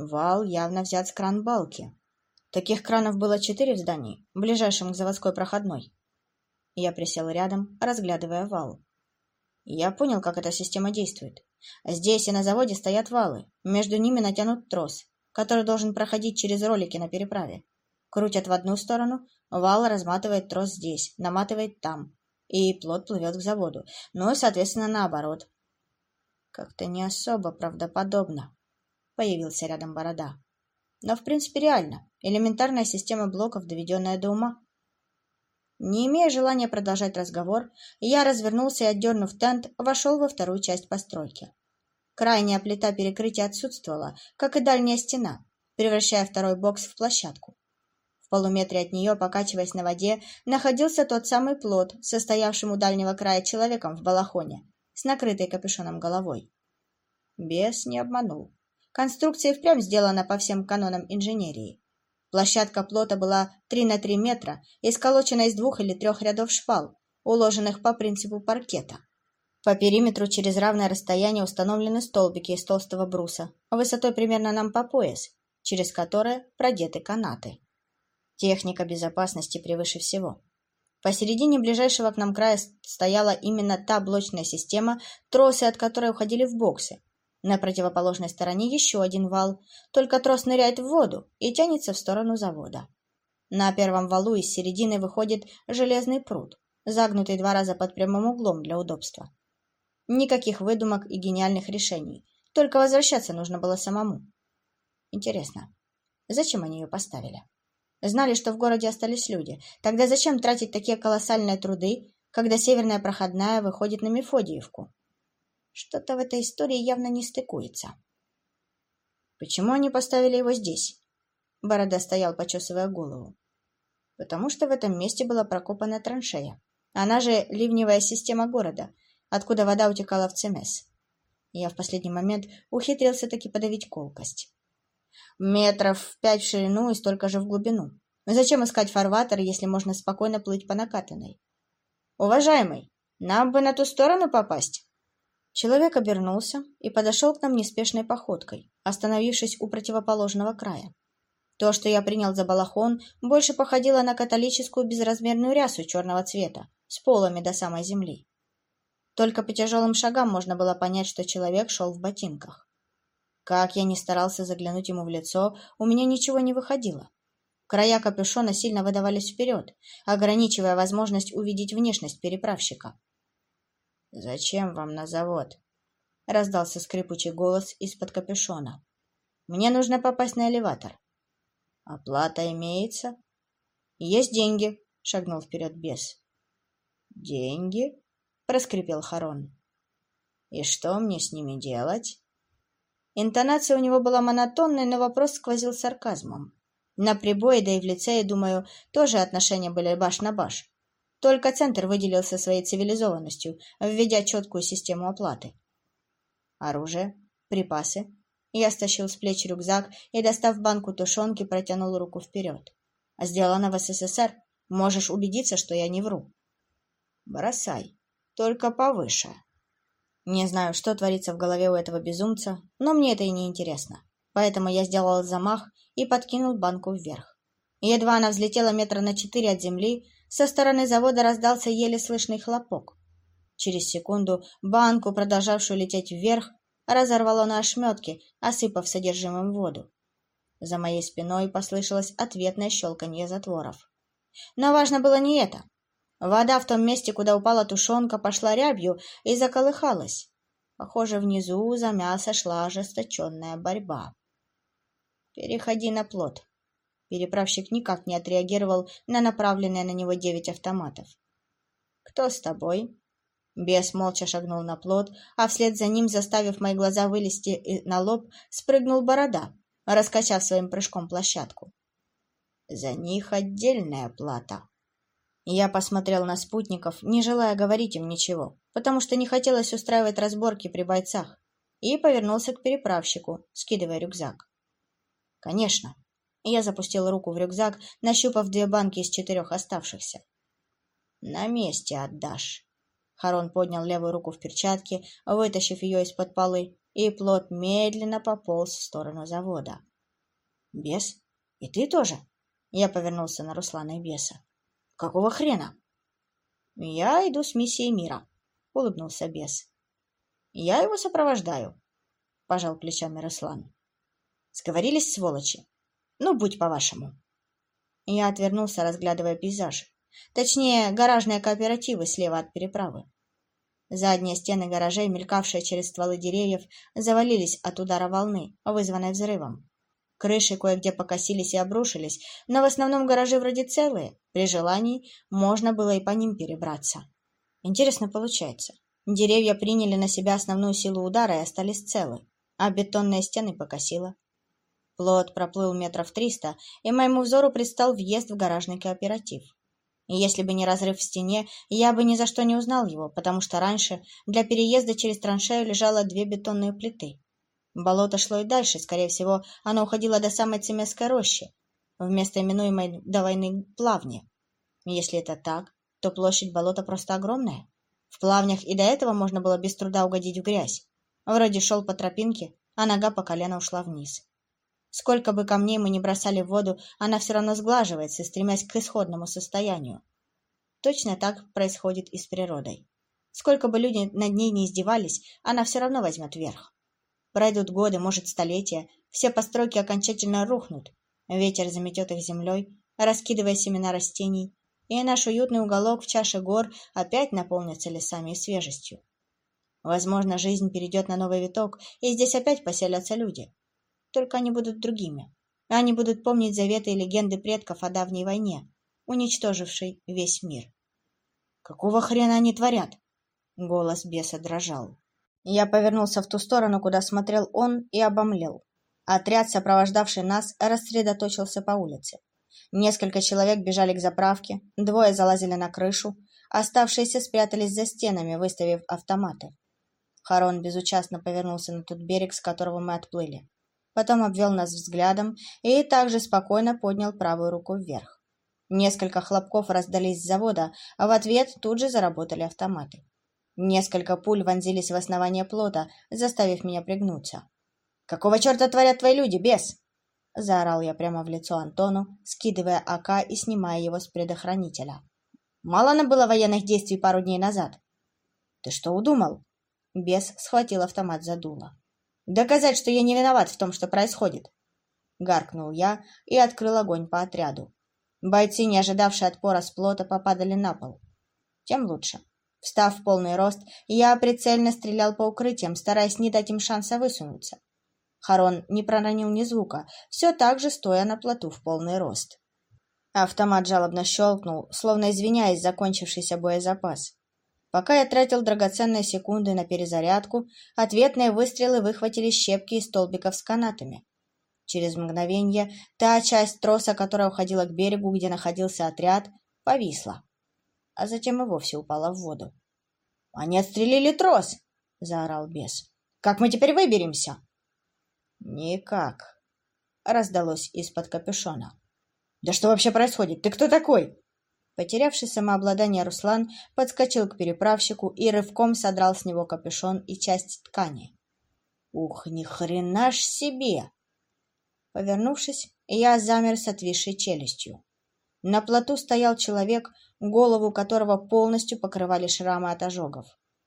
Вал явно взят с кран-балки. Таких кранов было четыре в здании, ближайшем к заводской проходной. Я присел рядом, разглядывая вал. Я понял, как эта система действует. Здесь и на заводе стоят валы, между ними натянут трос, который должен проходить через ролики на переправе. Крутят в одну сторону, вал разматывает трос здесь, наматывает там, и плот плывет к заводу. Ну и, соответственно, наоборот. Как-то не особо правдоподобно. Появился рядом борода. Но, в принципе, реально. Элементарная система блоков, доведенная до ума. Не имея желания продолжать разговор, я развернулся и, отдернув тент, вошел во вторую часть постройки. Крайняя плита перекрытия отсутствовала, как и дальняя стена, превращая второй бокс в площадку. В полуметре от нее, покачиваясь на воде, находился тот самый плот, состоявшим у дальнего края человеком в балахоне, с накрытой капюшоном головой. Бес не обманул. Конструкция впрямь сделана по всем канонам инженерии. Площадка плота была 3 на 3 метра и сколочена из двух или трех рядов шпал, уложенных по принципу паркета. По периметру через равное расстояние установлены столбики из толстого бруса, высотой примерно нам по пояс, через которые продеты канаты. Техника безопасности превыше всего. Посередине ближайшего к нам края стояла именно та блочная система, тросы от которой уходили в боксы. На противоположной стороне еще один вал, только трос ныряет в воду и тянется в сторону завода. На первом валу из середины выходит железный пруд, загнутый два раза под прямым углом для удобства. Никаких выдумок и гениальных решений. Только возвращаться нужно было самому. Интересно, зачем они ее поставили? Знали, что в городе остались люди. Тогда зачем тратить такие колоссальные труды, когда северная проходная выходит на Мефодиевку? Что-то в этой истории явно не стыкуется. Почему они поставили его здесь? Борода стоял, почесывая голову. Потому что в этом месте была прокопана траншея. Она же ливневая система города, откуда вода утекала в Цемес. Я в последний момент ухитрился таки подавить колкость. Метров пять в ширину и столько же в глубину. Зачем искать фарватер, если можно спокойно плыть по накатанной? «Уважаемый, нам бы на ту сторону попасть!» Человек обернулся и подошел к нам неспешной походкой, остановившись у противоположного края. То, что я принял за балахон, больше походило на католическую безразмерную рясу черного цвета, с полами до самой земли. Только по тяжелым шагам можно было понять, что человек шел в ботинках. Как я ни старался заглянуть ему в лицо, у меня ничего не выходило. Края капюшона сильно выдавались вперед, ограничивая возможность увидеть внешность переправщика. «Зачем вам на завод?» — раздался скрипучий голос из-под капюшона. «Мне нужно попасть на элеватор». «Оплата имеется?» «Есть деньги», — шагнул вперед бес. «Деньги?» проскрипел Харон. «И что мне с ними делать?» Интонация у него была монотонной, но вопрос сквозил сарказмом. На прибое, да и в лицее, думаю, тоже отношения были баш на баш. Только центр выделился своей цивилизованностью, введя четкую систему оплаты. Оружие, припасы. Я стащил с плеч рюкзак и, достав банку тушенки, протянул руку вперед. Сделано в СССР. Можешь убедиться, что я не вру. Бросай только повыше. Не знаю, что творится в голове у этого безумца, но мне это и не интересно. Поэтому я сделал замах и подкинул банку вверх. едва она взлетела метра на четыре от земли, со стороны завода раздался еле слышный хлопок. Через секунду банку, продолжавшую лететь вверх, разорвало на ошметки, осыпав содержимым воду. За моей спиной послышалось ответное щелканье затворов. Но важно было не это. Вода в том месте, куда упала тушенка, пошла рябью и заколыхалась. Похоже, внизу за мясо шла ожесточенная борьба. «Переходи на плот». Переправщик никак не отреагировал на направленные на него девять автоматов. «Кто с тобой?» Бес молча шагнул на плот, а вслед за ним, заставив мои глаза вылезти на лоб, спрыгнул борода, раскачав своим прыжком площадку. «За них отдельная плата». Я посмотрел на спутников, не желая говорить им ничего, потому что не хотелось устраивать разборки при бойцах, и повернулся к переправщику, скидывая рюкзак. «Конечно». Я запустил руку в рюкзак, нащупав две банки из четырех оставшихся. «На месте отдашь». Харон поднял левую руку в перчатке, вытащив ее из-под полы, и плот медленно пополз в сторону завода. Бес? И ты тоже? Я повернулся на Руслана и беса. Какого хрена? Я иду с миссией мира, улыбнулся бес. Я его сопровождаю, пожал плечами Руслан. Сговорились, сволочи? Ну, будь по-вашему. Я отвернулся, разглядывая пейзаж. Точнее, гаражные кооперативы слева от переправы. Задние стены гаражей, мелькавшие через стволы деревьев, завалились от удара волны, вызванной взрывом. Крыши кое-где покосились и обрушились, но в основном гаражи вроде целые. При желании можно было и по ним перебраться. Интересно получается. Деревья приняли на себя основную силу удара и остались целы, а бетонные стены покосило. Плот проплыл метров триста, и моему взору предстал въезд в гаражный кооператив. Если бы не разрыв в стене, я бы ни за что не узнал его, потому что раньше для переезда через траншею лежало две бетонные плиты. Болото шло и дальше, скорее всего, оно уходило до самой Цемесской рощи, вместо именуемой до войны плавни. Если это так, то площадь болота просто огромная. В плавнях и до этого можно было без труда угодить в грязь. Вроде шел по тропинке, а нога по колено ушла вниз. Сколько бы камней мы ни бросали в воду, она все равно сглаживается, стремясь к исходному состоянию. Точно так происходит и с природой. Сколько бы люди над ней не издевались, она все равно возьмет верх. Пройдут годы, может, столетия, все постройки окончательно рухнут, ветер заметет их землей, раскидывая семена растений, и наш уютный уголок в чаше гор опять наполнится лесами и свежестью. Возможно, жизнь перейдет на новый виток, и здесь опять поселятся люди только они будут другими. Они будут помнить заветы и легенды предков о давней войне, уничтожившей весь мир. «Какого хрена они творят?» Голос беса дрожал. Я повернулся в ту сторону, куда смотрел он, и обомлел. Отряд, сопровождавший нас, рассредоточился по улице. Несколько человек бежали к заправке, двое залазили на крышу, оставшиеся спрятались за стенами, выставив автоматы. Харон безучастно повернулся на тот берег, с которого мы отплыли потом обвел нас взглядом и также спокойно поднял правую руку вверх. Несколько хлопков раздались с завода, а в ответ тут же заработали автоматы. Несколько пуль вонзились в основание плота, заставив меня пригнуться. «Какого черта творят твои люди, бес?» Заорал я прямо в лицо Антону, скидывая АК и снимая его с предохранителя. «Мало нам было военных действий пару дней назад?» «Ты что удумал?» Бес схватил автомат за дуло. Доказать, что я не виноват в том, что происходит. Гаркнул я и открыл огонь по отряду. Бойцы, не ожидавшие отпора с плота, попадали на пол. Тем лучше. Встав в полный рост, я прицельно стрелял по укрытиям, стараясь не дать им шанса высунуться. Харон не проронил ни звука, все так же стоя на плоту в полный рост. Автомат жалобно щелкнул, словно извиняясь закончившийся боезапас. Пока я тратил драгоценные секунды на перезарядку, ответные выстрелы выхватили щепки из столбиков с канатами. Через мгновение та часть троса, которая уходила к берегу, где находился отряд, повисла, а затем и вовсе упала в воду. — Они отстрелили трос! — заорал бес. — Как мы теперь выберемся? — Никак, — раздалось из-под капюшона. — Да что вообще происходит? Ты кто такой? Потерявший самообладание Руслан подскочил к переправщику и рывком содрал с него капюшон и часть ткани. «Ух, ни хрена ж себе!» Повернувшись, я замер с отвисшей челюстью. На плоту стоял человек, голову которого полностью покрывали шрамы от ожогов.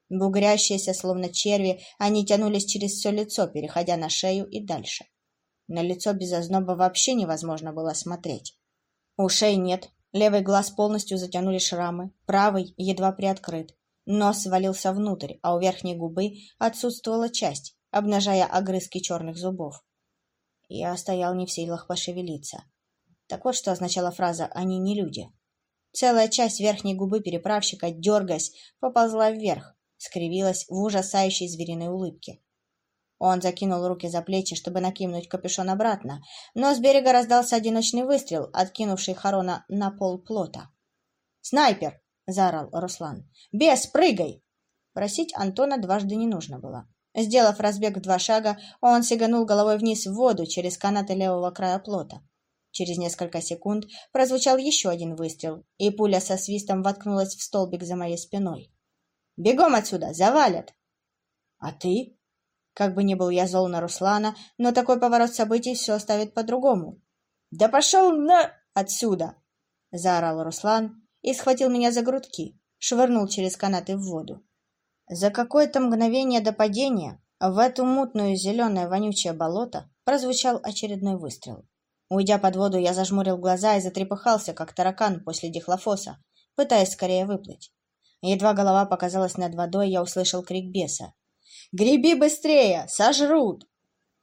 Бугрящиеся, словно черви, они тянулись через все лицо, переходя на шею и дальше. На лицо без озноба вообще невозможно было смотреть. Ушей нет, Левый глаз полностью затянули шрамы, правый едва приоткрыт. Нос свалился внутрь, а у верхней губы отсутствовала часть, обнажая огрызки черных зубов. Я стоял не в силах пошевелиться. Так вот, что означала фраза «они не люди». Целая часть верхней губы переправщика, дергаясь, поползла вверх, скривилась в ужасающей звериной улыбке. Он закинул руки за плечи, чтобы накинуть капюшон обратно, но с берега раздался одиночный выстрел, откинувший Харона на пол плота. «Снайпер!» — заорал Руслан. «Бес, прыгай!» Просить Антона дважды не нужно было. Сделав разбег в два шага, он сиганул головой вниз в воду через канаты левого края плота. Через несколько секунд прозвучал еще один выстрел, и пуля со свистом воткнулась в столбик за моей спиной. «Бегом отсюда! Завалят!» «А ты?» Как бы ни был я зол на Руслана, но такой поворот событий все оставит по-другому. «Да пошел на... отсюда!» — заорал Руслан и схватил меня за грудки, швырнул через канаты в воду. За какое-то мгновение до падения в эту мутную зеленое вонючее болото прозвучал очередной выстрел. Уйдя под воду, я зажмурил глаза и затрепыхался, как таракан после дихлофоса, пытаясь скорее выплыть. Едва голова показалась над водой, я услышал крик беса. «Греби быстрее! Сожрут!»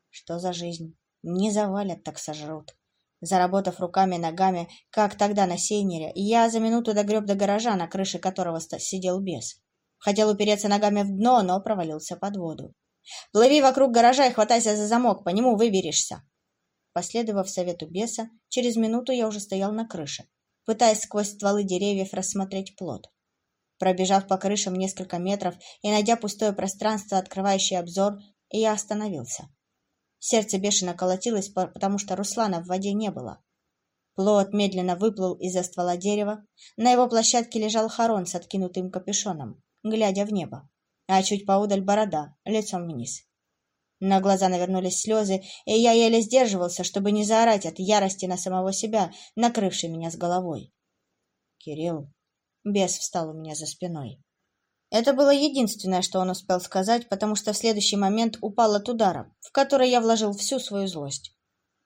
Что за жизнь? Не завалят, так сожрут. Заработав руками и ногами, как тогда на сейнере, я за минуту догреб до гаража, на крыше которого сидел бес. Хотел упереться ногами в дно, но провалился под воду. «Плыви вокруг гаража и хватайся за замок, по нему выберешься!» Последовав совету беса, через минуту я уже стоял на крыше, пытаясь сквозь стволы деревьев рассмотреть плод. Пробежав по крышам несколько метров и найдя пустое пространство, открывающее обзор, я остановился. Сердце бешено колотилось, потому что Руслана в воде не было. Плод медленно выплыл из-за ствола дерева. На его площадке лежал Харон с откинутым капюшоном, глядя в небо, а чуть поудаль борода, лицом вниз. На глаза навернулись слезы, и я еле сдерживался, чтобы не заорать от ярости на самого себя, накрывшей меня с головой. «Кирилл!» Бес встал у меня за спиной. Это было единственное, что он успел сказать, потому что в следующий момент упал от удара, в который я вложил всю свою злость.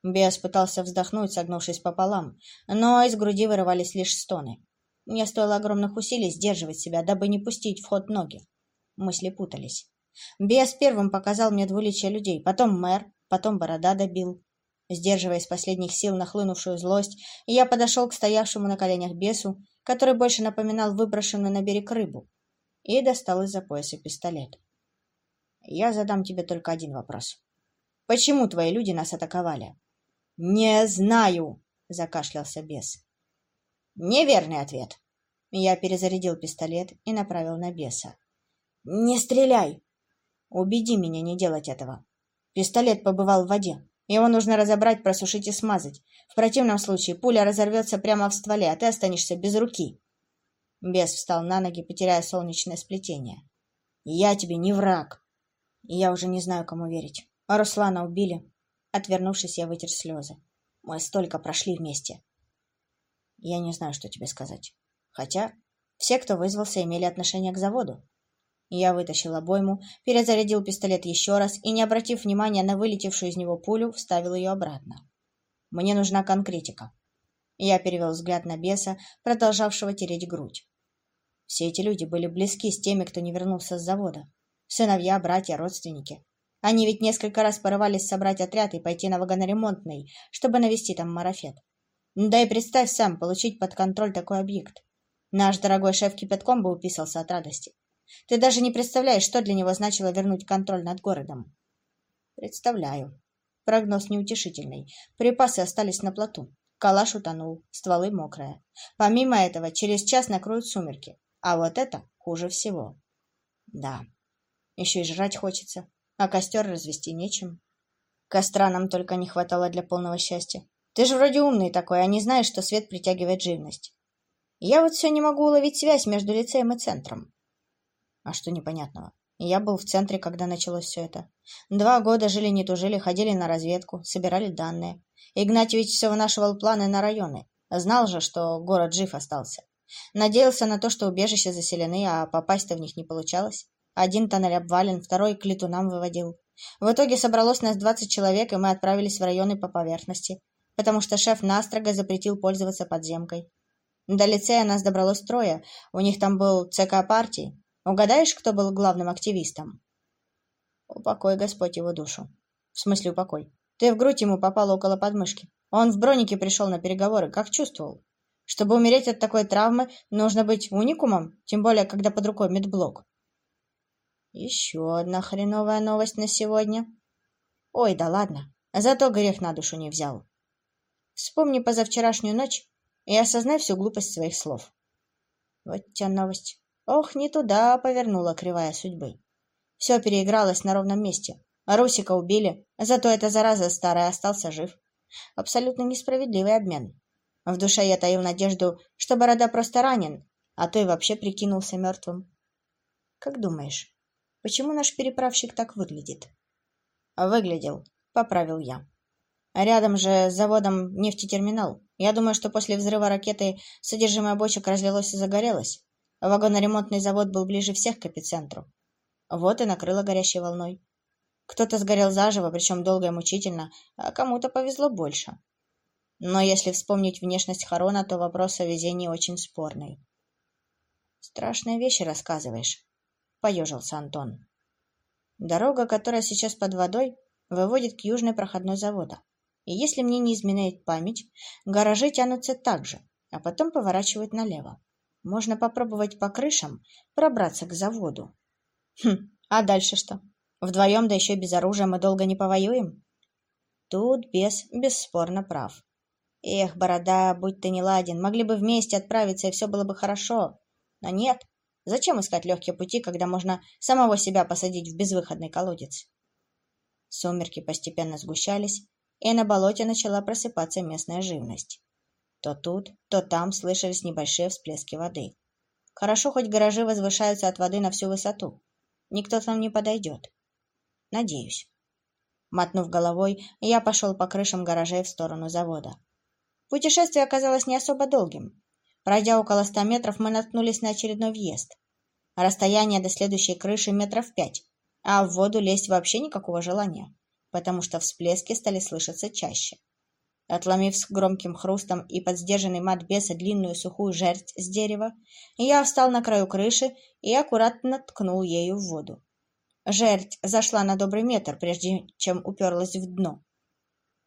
Бес пытался вздохнуть, согнувшись пополам, но из груди вырывались лишь стоны. Мне стоило огромных усилий сдерживать себя, дабы не пустить в ход ноги. Мысли путались. Бес первым показал мне двуличие людей, потом мэр, потом борода добил. Сдерживая из последних сил нахлынувшую злость, я подошел к стоявшему на коленях бесу, который больше напоминал выброшенную на берег рыбу, и достал из-за пояса пистолет. «Я задам тебе только один вопрос. Почему твои люди нас атаковали?» «Не знаю!» — закашлялся бес. «Неверный ответ!» Я перезарядил пистолет и направил на беса. «Не стреляй!» «Убеди меня не делать этого. Пистолет побывал в воде. Его нужно разобрать, просушить и смазать. В противном случае пуля разорвется прямо в стволе, а ты останешься без руки. Бес встал на ноги, потеряя солнечное сплетение. «Я тебе не враг!» я уже не знаю, кому верить. А Руслана убили. Отвернувшись, я вытер слезы. Мы столько прошли вместе. Я не знаю, что тебе сказать. Хотя все, кто вызвался, имели отношение к заводу. Я вытащил обойму, перезарядил пистолет еще раз и, не обратив внимания на вылетевшую из него пулю, вставил ее обратно. Мне нужна конкретика. Я перевел взгляд на беса, продолжавшего тереть грудь. Все эти люди были близки с теми, кто не вернулся с завода. Сыновья, братья, родственники. Они ведь несколько раз порывались собрать отряд и пойти на вагоноремонтный, чтобы навести там марафет. Да и представь сам, получить под контроль такой объект. Наш дорогой шеф кипятком бы уписался от радости. Ты даже не представляешь, что для него значило вернуть контроль над городом. Представляю. Прогноз неутешительный. Припасы остались на плоту. Калаш утонул, стволы мокрые. Помимо этого, через час накроют сумерки. А вот это хуже всего. Да, еще и жрать хочется, а костер развести нечем. Костра нам только не хватало для полного счастья. Ты же вроде умный такой, а не знаешь, что свет притягивает живность. Я вот все не могу уловить связь между лицеем и центром. А что непонятного? Я был в центре, когда началось все это. Два года жили не тужили, ходили на разведку, собирали данные. Игнатьевич все вынашивал планы на районы. Знал же, что город жив остался. Надеялся на то, что убежища заселены, а попасть-то в них не получалось. Один тоннель обвален, второй к летунам выводил. В итоге собралось нас двадцать человек, и мы отправились в районы по поверхности, потому что шеф настрого запретил пользоваться подземкой. До лицея нас добралось трое, у них там был ЦК партии. Угадаешь, кто был главным активистом? Упокой Господь его душу. В смысле упокой? Ты в грудь ему попала около подмышки. Он в бронике пришел на переговоры. Как чувствовал? Чтобы умереть от такой травмы, нужно быть уникумом, тем более, когда под рукой медблок. Еще одна хреновая новость на сегодня. Ой, да ладно, зато грех на душу не взял. Вспомни позавчерашнюю ночь и осознай всю глупость своих слов. Вот тебя новость. Ох, не туда повернула кривая судьбы. Все переигралось на ровном месте. Русика убили, зато эта зараза старая остался жив. Абсолютно несправедливый обмен. В душе я таил надежду, что Борода просто ранен, а то и вообще прикинулся мертвым. Как думаешь, почему наш переправщик так выглядит? Выглядел, поправил я. Рядом же с заводом нефтетерминал. Я думаю, что после взрыва ракеты содержимое бочек разлилось и загорелось. Вагоноремонтный завод был ближе всех к эпицентру. Вот и накрыло горящей волной. Кто-то сгорел заживо, причем долго и мучительно, а кому-то повезло больше. Но если вспомнить внешность Харона, то вопрос о везении очень спорный. «Страшные вещи рассказываешь», — поежился Антон. «Дорога, которая сейчас под водой, выводит к южной проходной завода. И если мне не изменяет память, гаражи тянутся так же, а потом поворачивают налево. Можно попробовать по крышам пробраться к заводу. Хм, а дальше что? Вдвоем, да еще без оружия, мы долго не повоюем? Тут бес бесспорно прав. Эх, борода, будь ты не ладен, могли бы вместе отправиться, и все было бы хорошо. Но нет, зачем искать легкие пути, когда можно самого себя посадить в безвыходный колодец? Сумерки постепенно сгущались, и на болоте начала просыпаться местная живность. То тут, то там слышались небольшие всплески воды. Хорошо, хоть гаражи возвышаются от воды на всю высоту. Никто к нам не подойдет. Надеюсь. Мотнув головой, я пошел по крышам гаражей в сторону завода. Путешествие оказалось не особо долгим. Пройдя около ста метров, мы наткнулись на очередной въезд. Расстояние до следующей крыши метров пять, а в воду лезть вообще никакого желания потому что всплески стали слышаться чаще. Отломив с громким хрустом и под сдержанный мат беса длинную сухую жерть с дерева, я встал на краю крыши и аккуратно ткнул ею в воду. Жерть зашла на добрый метр, прежде чем уперлась в дно.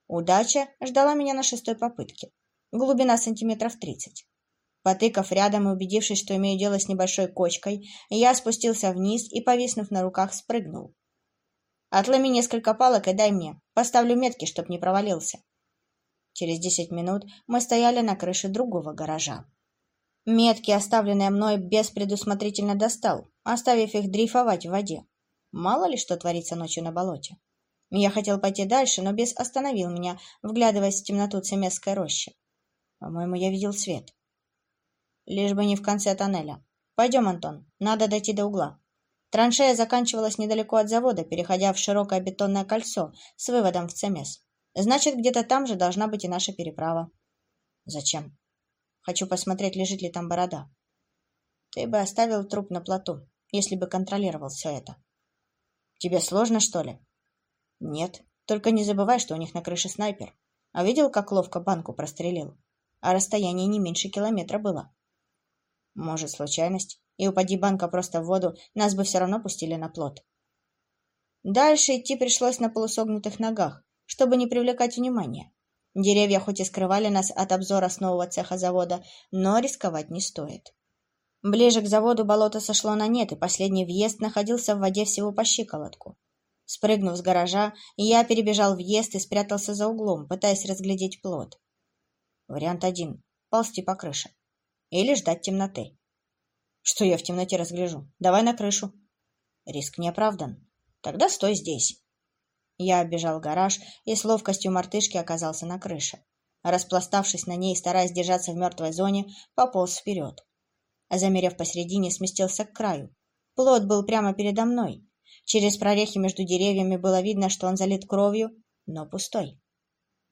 Удача ждала меня на шестой попытке. Глубина сантиметров тридцать. Потыкав рядом и убедившись, что имею дело с небольшой кочкой, я спустился вниз и, повиснув на руках, спрыгнул. Отломи несколько палок и дай мне. Поставлю метки, чтоб не провалился. Через десять минут мы стояли на крыше другого гаража. Метки, оставленные мной, без предусмотрительно достал, оставив их дрейфовать в воде. Мало ли что творится ночью на болоте. Я хотел пойти дальше, но бес остановил меня, вглядываясь в темноту цемесской рощи. По-моему, я видел свет. Лишь бы не в конце тоннеля. Пойдем, Антон, надо дойти до угла. Траншея заканчивалась недалеко от завода, переходя в широкое бетонное кольцо с выводом в Цемес. Значит, где-то там же должна быть и наша переправа. Зачем? Хочу посмотреть, лежит ли там борода. Ты бы оставил труп на плоту, если бы контролировал все это. Тебе сложно, что ли? Нет. Только не забывай, что у них на крыше снайпер. А видел, как ловко банку прострелил? А расстояние не меньше километра было. Может, случайность? и упади банка просто в воду, нас бы все равно пустили на плот. Дальше идти пришлось на полусогнутых ногах, чтобы не привлекать внимания. Деревья хоть и скрывали нас от обзора с нового цеха завода, но рисковать не стоит. Ближе к заводу болото сошло на нет, и последний въезд находился в воде всего по щиколотку. Спрыгнув с гаража, я перебежал въезд и спрятался за углом, пытаясь разглядеть плод. Вариант один — ползти по крыше. Или ждать темноты. Что я в темноте разгляжу? Давай на крышу. Риск не оправдан. Тогда стой здесь. Я оббежал гараж и с ловкостью мартышки оказался на крыше. Распластавшись на ней, стараясь держаться в мертвой зоне, пополз вперед. Замерев посередине, сместился к краю. Плод был прямо передо мной. Через прорехи между деревьями было видно, что он залит кровью, но пустой.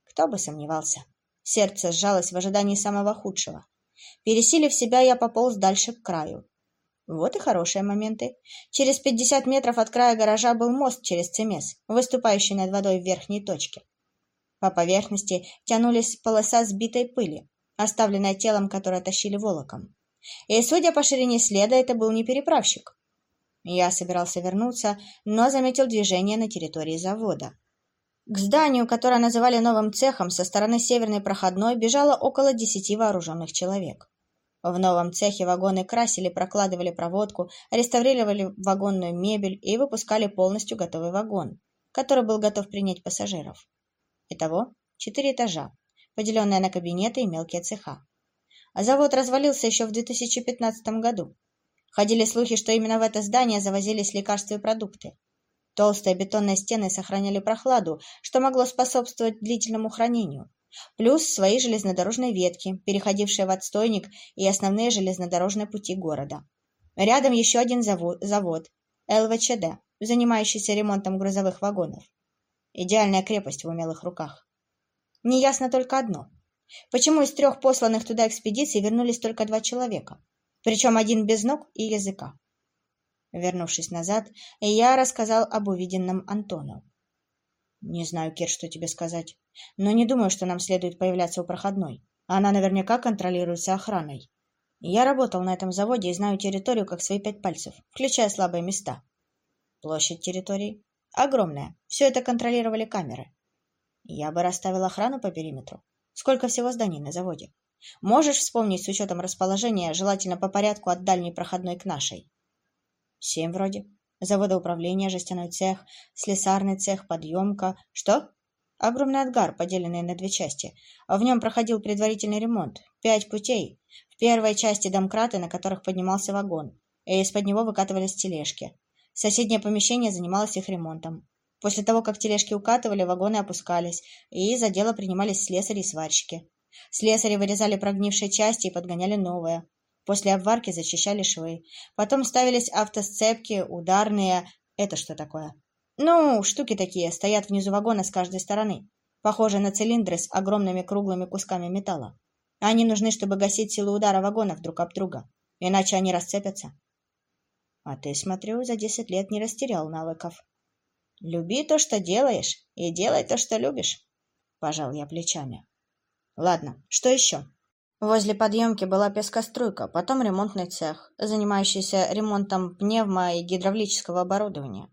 Кто бы сомневался. Сердце сжалось в ожидании самого худшего. Пересилив себя, я пополз дальше к краю. Вот и хорошие моменты. Через пятьдесят метров от края гаража был мост через цемес, выступающий над водой в верхней точке. По поверхности тянулись полоса сбитой пыли, оставленная телом, которое тащили волоком. И, судя по ширине следа, это был не переправщик. Я собирался вернуться, но заметил движение на территории завода. К зданию, которое называли новым цехом, со стороны северной проходной бежало около десяти вооруженных человек. В новом цехе вагоны красили, прокладывали проводку, реставрировали вагонную мебель и выпускали полностью готовый вагон, который был готов принять пассажиров. Итого четыре этажа, поделенные на кабинеты и мелкие цеха. А завод развалился еще в 2015 году. Ходили слухи, что именно в это здание завозились лекарства и продукты. Толстые бетонные стены сохраняли прохладу, что могло способствовать длительному хранению. Плюс свои железнодорожные ветки, переходившие в отстойник и основные железнодорожные пути города. Рядом еще один завод, завод ЛВЧД, занимающийся ремонтом грузовых вагонов. Идеальная крепость в умелых руках. Неясно только одно. Почему из трех посланных туда экспедиций вернулись только два человека? Причем один без ног и языка. Вернувшись назад, я рассказал об увиденном Антону. «Не знаю, Кир, что тебе сказать, но не думаю, что нам следует появляться у проходной. Она наверняка контролируется охраной. Я работал на этом заводе и знаю территорию как свои пять пальцев, включая слабые места. Площадь территории огромная. Все это контролировали камеры. Я бы расставил охрану по периметру. Сколько всего зданий на заводе? Можешь вспомнить с учетом расположения, желательно по порядку от дальней проходной к нашей? Семь вроде. Заводоуправление, жестяной цех, слесарный цех, подъемка. Что? Огромный ангар, поделенный на две части. В нем проходил предварительный ремонт. Пять путей. В первой части домкраты, на которых поднимался вагон. И из-под него выкатывались тележки. Соседнее помещение занималось их ремонтом. После того, как тележки укатывали, вагоны опускались, и за дело принимались слесари и сварщики. Слесари вырезали прогнившие части и подгоняли новые. После обварки зачищали швы. Потом ставились автосцепки, ударные... Это что такое? Ну, штуки такие, стоят внизу вагона с каждой стороны. Похожие на цилиндры с огромными круглыми кусками металла. Они нужны, чтобы гасить силу удара вагонов друг об друга. Иначе они расцепятся. А ты, смотрю, за десять лет не растерял навыков. Люби то, что делаешь, и делай то, что любишь. Пожал я плечами. Ладно, что еще? Возле подъемки была пескоструйка, потом ремонтный цех, занимающийся ремонтом пневмо- и гидравлического оборудования.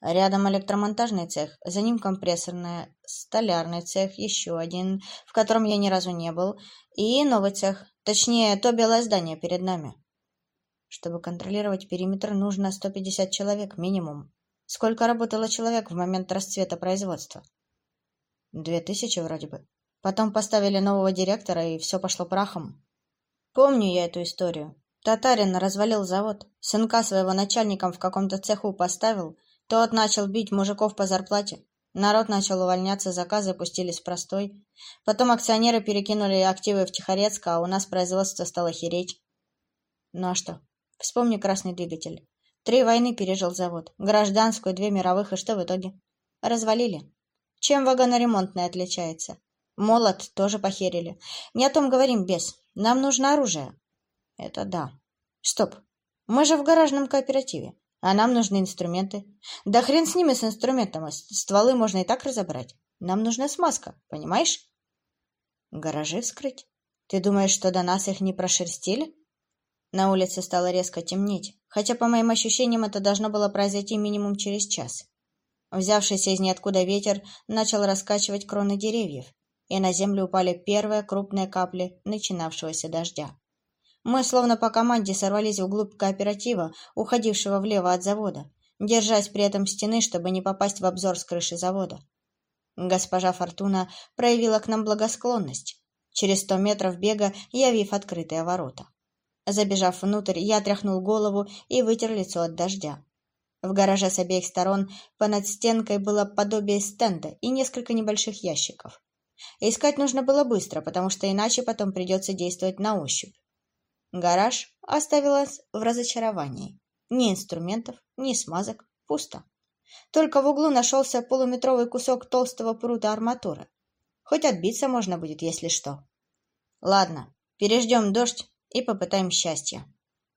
Рядом электромонтажный цех, за ним компрессорная, столярный цех, еще один, в котором я ни разу не был, и новый цех, точнее, то белое здание перед нами. Чтобы контролировать периметр, нужно 150 человек минимум. Сколько работало человек в момент расцвета производства? Две тысячи вроде бы. Потом поставили нового директора, и все пошло прахом. Помню я эту историю. Татарин развалил завод, сынка своего начальником в каком-то цеху поставил, тот начал бить мужиков по зарплате. Народ начал увольняться, заказы пустились в простой. Потом акционеры перекинули активы в Тихорецк, а у нас производство стало хереть. Ну а что? Вспомни красный двигатель. Три войны пережил завод. Гражданскую, две мировых, и что в итоге? Развалили. Чем вагоноремонтный отличается? Молот тоже похерили. Не о том говорим, без. Нам нужно оружие. Это да. Стоп. Мы же в гаражном кооперативе. А нам нужны инструменты. Да хрен с ними, с инструментом. Стволы можно и так разобрать. Нам нужна смазка, понимаешь? Гаражи вскрыть? Ты думаешь, что до нас их не прошерстили? На улице стало резко темнеть, хотя, по моим ощущениям, это должно было произойти минимум через час. Взявшийся из ниоткуда ветер начал раскачивать кроны деревьев, и на землю упали первые крупные капли начинавшегося дождя. Мы, словно по команде, сорвались вглубь кооператива, уходившего влево от завода, держась при этом стены, чтобы не попасть в обзор с крыши завода. Госпожа Фортуна проявила к нам благосклонность, через сто метров бега явив открытые ворота. Забежав внутрь, я тряхнул голову и вытер лицо от дождя. В гараже с обеих сторон понад стенкой было подобие стенда и несколько небольших ящиков. Искать нужно было быстро, потому что иначе потом придется действовать на ощупь. Гараж оставил нас в разочаровании. Ни инструментов, ни смазок, пусто. Только в углу нашелся полуметровый кусок толстого прута арматуры. Хоть отбиться можно будет, если что. Ладно, переждем дождь и попытаем счастья.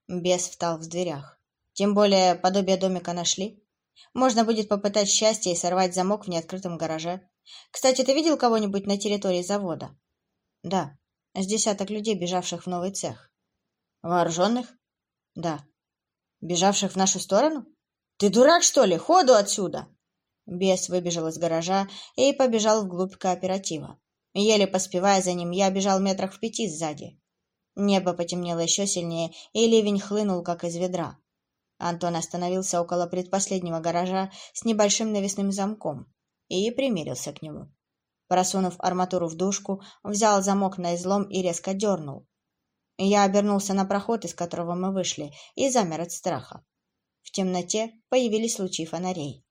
Бес встал в дверях. Тем более подобие домика нашли. Можно будет попытать счастье и сорвать замок в неоткрытом гараже. Кстати, ты видел кого-нибудь на территории завода? Да, с десяток людей, бежавших в новый цех. Вооруженных? Да. Бежавших в нашу сторону? Ты дурак, что ли? Ходу отсюда! Бес выбежал из гаража и побежал вглубь кооператива. Еле поспевая за ним, я бежал метрах в пяти сзади. Небо потемнело еще сильнее, и ливень хлынул, как из ведра. Антон остановился около предпоследнего гаража с небольшим навесным замком и примерился к нему. Просунув арматуру в дужку, взял замок на излом и резко дернул. Я обернулся на проход, из которого мы вышли, и замер от страха. В темноте появились лучи фонарей.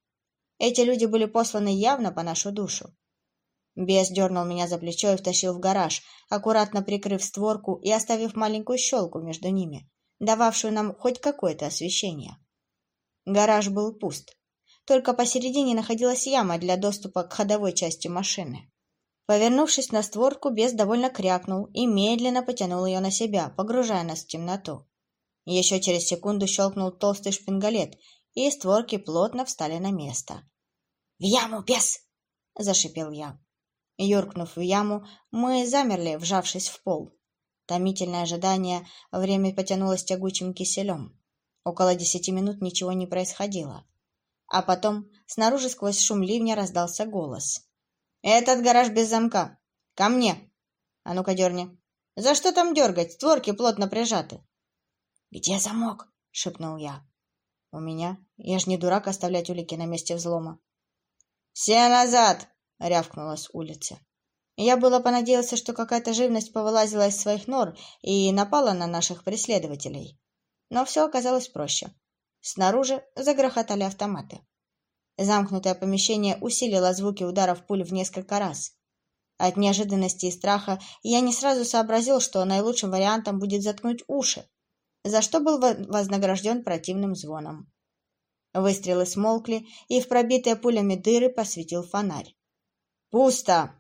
Эти люди были посланы явно по нашу душу. Бес дернул меня за плечо и втащил в гараж, аккуратно прикрыв створку и оставив маленькую щелку между ними, дававшую нам хоть какое-то освещение. Гараж был пуст. только посередине находилась яма для доступа к ходовой части машины. Повернувшись на створку, бес довольно крякнул и медленно потянул ее на себя, погружая нас в темноту. Еще через секунду щелкнул толстый шпингалет, и створки плотно встали на место. «В яму, бес!» — зашипел я. Юркнув в яму, мы замерли, вжавшись в пол. Томительное ожидание, время потянулось тягучим киселем. Около десяти минут ничего не происходило. А потом снаружи сквозь шум ливня раздался голос. «Этот гараж без замка! Ко мне! А ну-ка дерни! За что там дергать? Створки плотно прижаты!» «Где замок?» — шепнул я. «У меня. Я ж не дурак оставлять улики на месте взлома». «Все назад!» — рявкнула с улицы. Я было понадеялся, что какая-то живность повылазила из своих нор и напала на наших преследователей. Но все оказалось проще. Снаружи загрохотали автоматы. Замкнутое помещение усилило звуки ударов пуль в несколько раз. От неожиданности и страха я не сразу сообразил, что наилучшим вариантом будет заткнуть уши, за что был вознагражден противным звоном. Выстрелы смолкли, и в пробитые пулями дыры посветил фонарь. «Пусто!»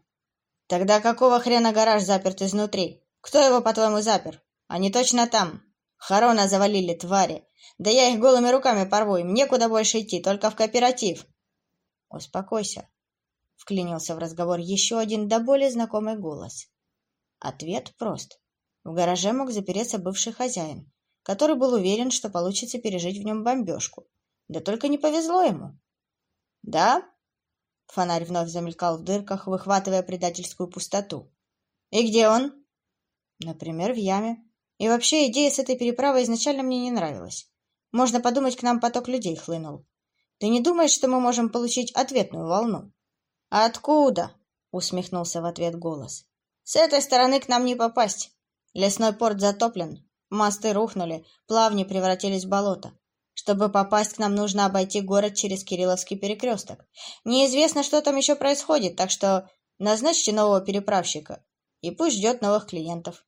«Тогда какого хрена гараж заперт изнутри? Кто его, по-твоему, запер? Они точно там!» Харона завалили, твари. Да я их голыми руками порву, им некуда больше идти, только в кооператив. Успокойся, вклинился в разговор еще один до боли знакомый голос. Ответ прост. В гараже мог запереться бывший хозяин, который был уверен, что получится пережить в нем бомбежку. Да только не повезло ему. Да? Фонарь вновь замелькал в дырках, выхватывая предательскую пустоту. И где он? Например, в яме. И вообще идея с этой переправой изначально мне не нравилась. Можно подумать, к нам поток людей хлынул. Ты не думаешь, что мы можем получить ответную волну? Откуда? усмехнулся в ответ голос. С этой стороны к нам не попасть. Лесной порт затоплен, мосты рухнули, плавни превратились в болото. Чтобы попасть к нам, нужно обойти город через Кирилловский перекресток. Неизвестно, что там еще происходит, так что назначьте нового переправщика, и пусть ждет новых клиентов.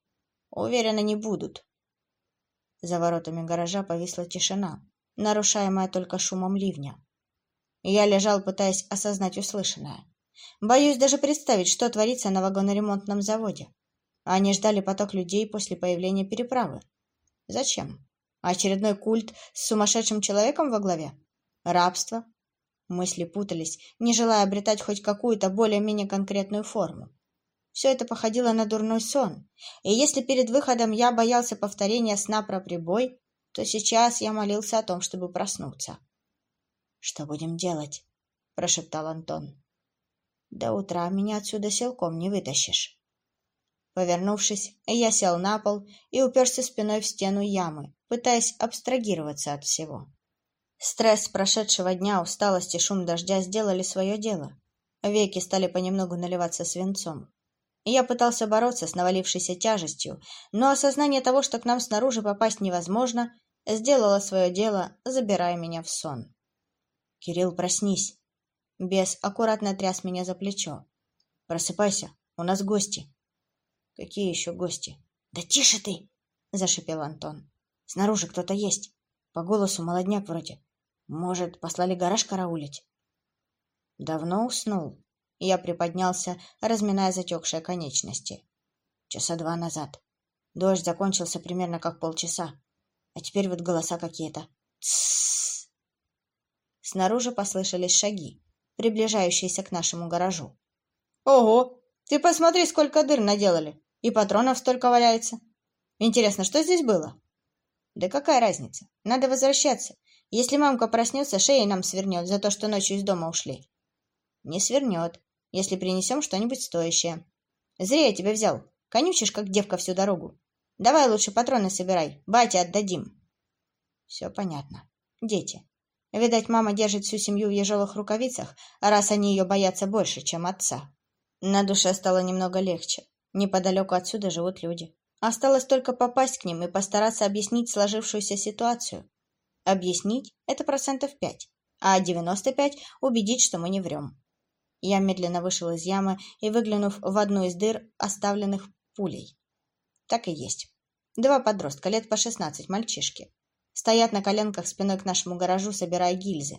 Уверена, не будут. За воротами гаража повисла тишина, нарушаемая только шумом ливня. Я лежал, пытаясь осознать услышанное. Боюсь даже представить, что творится на вагоноремонтном заводе. Они ждали поток людей после появления переправы. Зачем? Очередной культ с сумасшедшим человеком во главе? Рабство? Мысли путались, не желая обретать хоть какую-то более-менее конкретную форму. Все это походило на дурной сон, и если перед выходом я боялся повторения сна про прибой, то сейчас я молился о том, чтобы проснуться. «Что будем делать?» — прошептал Антон. «До утра меня отсюда силком не вытащишь». Повернувшись, я сел на пол и уперся спиной в стену ямы, пытаясь абстрагироваться от всего. Стресс прошедшего дня, усталость и шум дождя сделали свое дело. Веки стали понемногу наливаться свинцом. Я пытался бороться с навалившейся тяжестью, но осознание того, что к нам снаружи попасть невозможно, сделало свое дело, забирая меня в сон. «Кирилл, проснись!» Бес аккуратно тряс меня за плечо. «Просыпайся, у нас гости». «Какие еще гости?» «Да тише ты!» — зашипел Антон. «Снаружи кто-то есть. По голосу молодняк вроде. Может, послали гараж караулить?» «Давно уснул?» Я приподнялся, разминая затекшие конечности. Часа два назад. Дождь закончился примерно как полчаса. А теперь вот голоса какие-то. Снаружи послышались шаги, приближающиеся к нашему гаражу. «Ого! Ты посмотри, сколько дыр наделали! И патронов столько валяется! Интересно, что здесь было?» «Да какая разница? Надо возвращаться. Если мамка проснется, шеей нам свернет за то, что ночью из дома ушли». «Не свернет если принесем что-нибудь стоящее. Зря я тебя взял. Конючишь, как девка, всю дорогу. Давай лучше патроны собирай. Бате отдадим. Все понятно. Дети. Видать, мама держит всю семью в ежовых рукавицах, раз они ее боятся больше, чем отца. На душе стало немного легче. Неподалеку отсюда живут люди. Осталось только попасть к ним и постараться объяснить сложившуюся ситуацию. Объяснить – это процентов пять, а девяносто пять – убедить, что мы не врем. Я медленно вышел из ямы и, выглянув в одну из дыр, оставленных пулей. Так и есть. Два подростка, лет по шестнадцать, мальчишки. Стоят на коленках спиной к нашему гаражу, собирая гильзы.